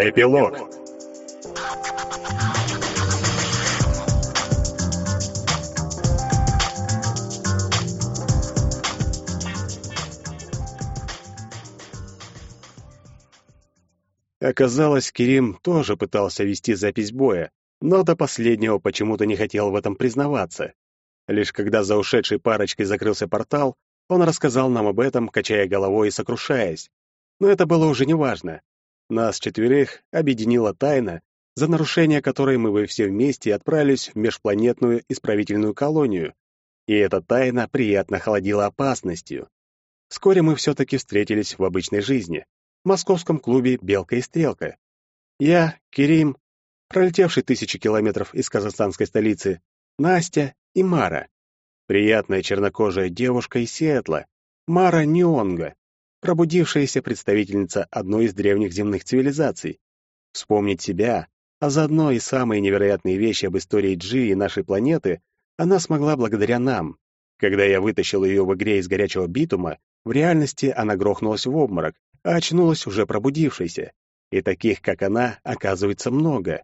Эпилог. Оказалось, Кирим тоже пытался вести запись боя, но до последнего почему-то не хотел в этом признаваться. Лишь когда за ушедшей парочкой закрылся портал, он рассказал нам об этом, качая головой и сокрушаясь. Но это было уже неважно. Нас четверых объединила тайна, за нарушение которой мы бы все вместе отправились в межпланетную исправительную колонию. И эта тайна приятно холодила опасностью. Вскоре мы все-таки встретились в обычной жизни, в московском клубе «Белка и стрелка». Я, Кирим, пролетевший тысячи километров из казахстанской столицы, Настя и Мара. Приятная чернокожая девушка из Сиэтла, Мара Нионга, пробудившаяся представительница одной из древних земных цивилизаций. Вспомнить себя, а заодно и самые невероятные вещи об истории Джи и нашей планеты она смогла благодаря нам. Когда я вытащил ее в игре из горячего битума, в реальности она грохнулась в обморок, а очнулась уже пробудившейся. И таких, как она, оказывается много.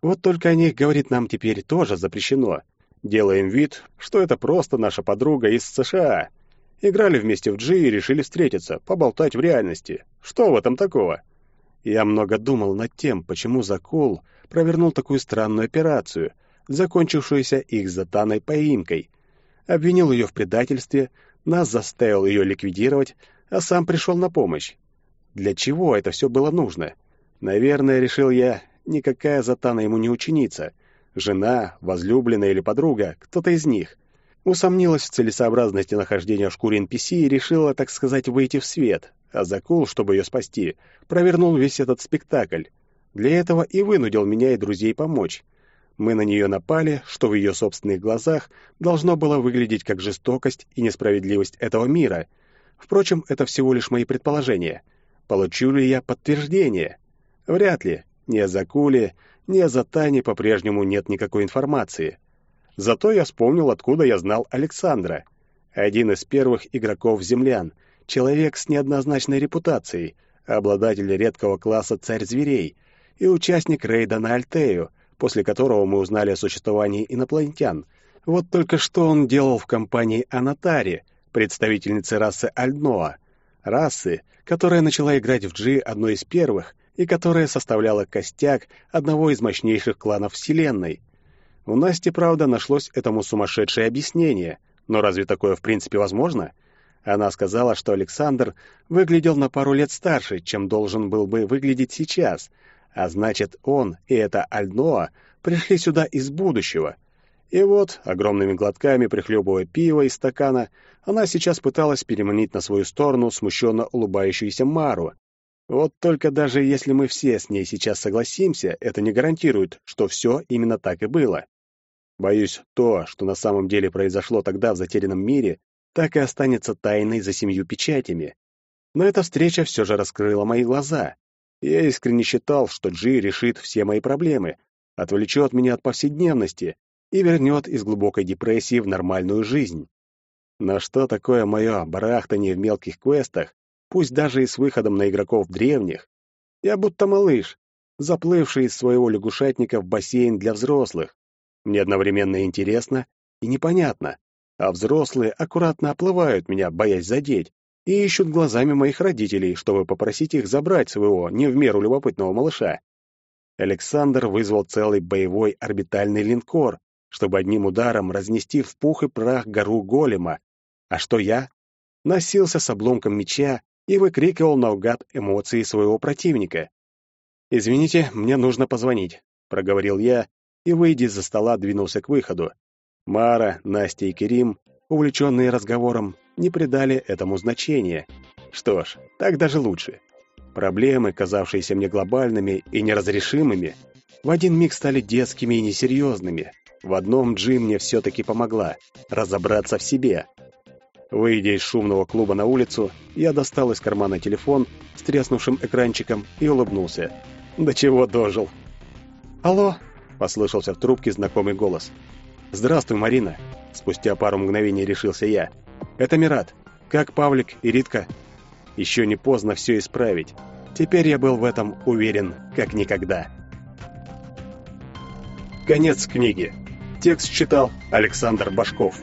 Вот только о них говорит нам теперь тоже запрещено. Делаем вид, что это просто наша подруга из США. Играли вместе в G и решили встретиться, поболтать в реальности. Что в этом такого? Я много думал над тем, почему Закул провернул такую странную операцию, закончившуюся их затаной поимкой. Обвинил ее в предательстве, нас заставил ее ликвидировать, а сам пришел на помощь. Для чего это все было нужно? Наверное, решил я, никакая Затана ему не ученица. Жена, возлюбленная или подруга, кто-то из них. Усомнилась в целесообразности нахождения в шкуре NPC и решила, так сказать, выйти в свет, а Закул, чтобы ее спасти, провернул весь этот спектакль. Для этого и вынудил меня и друзей помочь. Мы на нее напали, что в ее собственных глазах должно было выглядеть как жестокость и несправедливость этого мира. Впрочем, это всего лишь мои предположения. Получу ли я подтверждение? Вряд ли. Ни о Закуле, ни о Затане по-прежнему нет никакой информации. Зато я вспомнил, откуда я знал Александра. Один из первых игроков-землян, человек с неоднозначной репутацией, обладатель редкого класса «Царь зверей» и участник рейда на Альтею, после которого мы узнали о существовании инопланетян. Вот только что он делал в компании Анатари, представительницы расы Альноа, расы, которая начала играть в G одной из первых и которая составляла костяк одного из мощнейших кланов Вселенной. У Насти, правда, нашлось этому сумасшедшее объяснение, но разве такое в принципе возможно? Она сказала, что Александр выглядел на пару лет старше, чем должен был бы выглядеть сейчас, а значит, он и эта Альноа пришли сюда из будущего. И вот, огромными глотками прихлебывая пиво из стакана, она сейчас пыталась переманить на свою сторону смущенно улыбающуюся Мару, вот только даже если мы все с ней сейчас согласимся, это не гарантирует, что все именно так и было. Боюсь, то, что на самом деле произошло тогда в затерянном мире, так и останется тайной за семью печатями. Но эта встреча все же раскрыла мои глаза. Я искренне считал, что Джи решит все мои проблемы, отвлечет меня от повседневности и вернет из глубокой депрессии в нормальную жизнь. Но что такое мое барахтание в мелких квестах, пусть даже и с выходом на игроков древних. Я будто малыш, заплывший из своего лягушатника в бассейн для взрослых. Мне одновременно интересно и непонятно, а взрослые аккуратно оплывают меня, боясь задеть, и ищут глазами моих родителей, чтобы попросить их забрать своего не в меру любопытного малыша. Александр вызвал целый боевой орбитальный линкор, чтобы одним ударом разнести в пух и прах гору голема. А что я? Носился с обломком меча и выкрикивал наугад эмоции своего противника. «Извините, мне нужно позвонить», — проговорил я и, выйдя из-за стола, двинулся к выходу. Мара, Настя и Керим, увлеченные разговором, не придали этому значения. Что ж, так даже лучше. Проблемы, казавшиеся мне глобальными и неразрешимыми, в один миг стали детскими и несерьезными. В одном Джим мне все-таки помогла — разобраться в себе — Выйдя из шумного клуба на улицу, я достал из кармана телефон с треснувшим экранчиком и улыбнулся. «До чего дожил?» «Алло!» — послышался в трубке знакомый голос. «Здравствуй, Марина!» — спустя пару мгновений решился я. «Это Мират. Как Павлик и Ритка?» «Еще не поздно все исправить. Теперь я был в этом уверен, как никогда. Конец книги. Текст читал Александр Башков.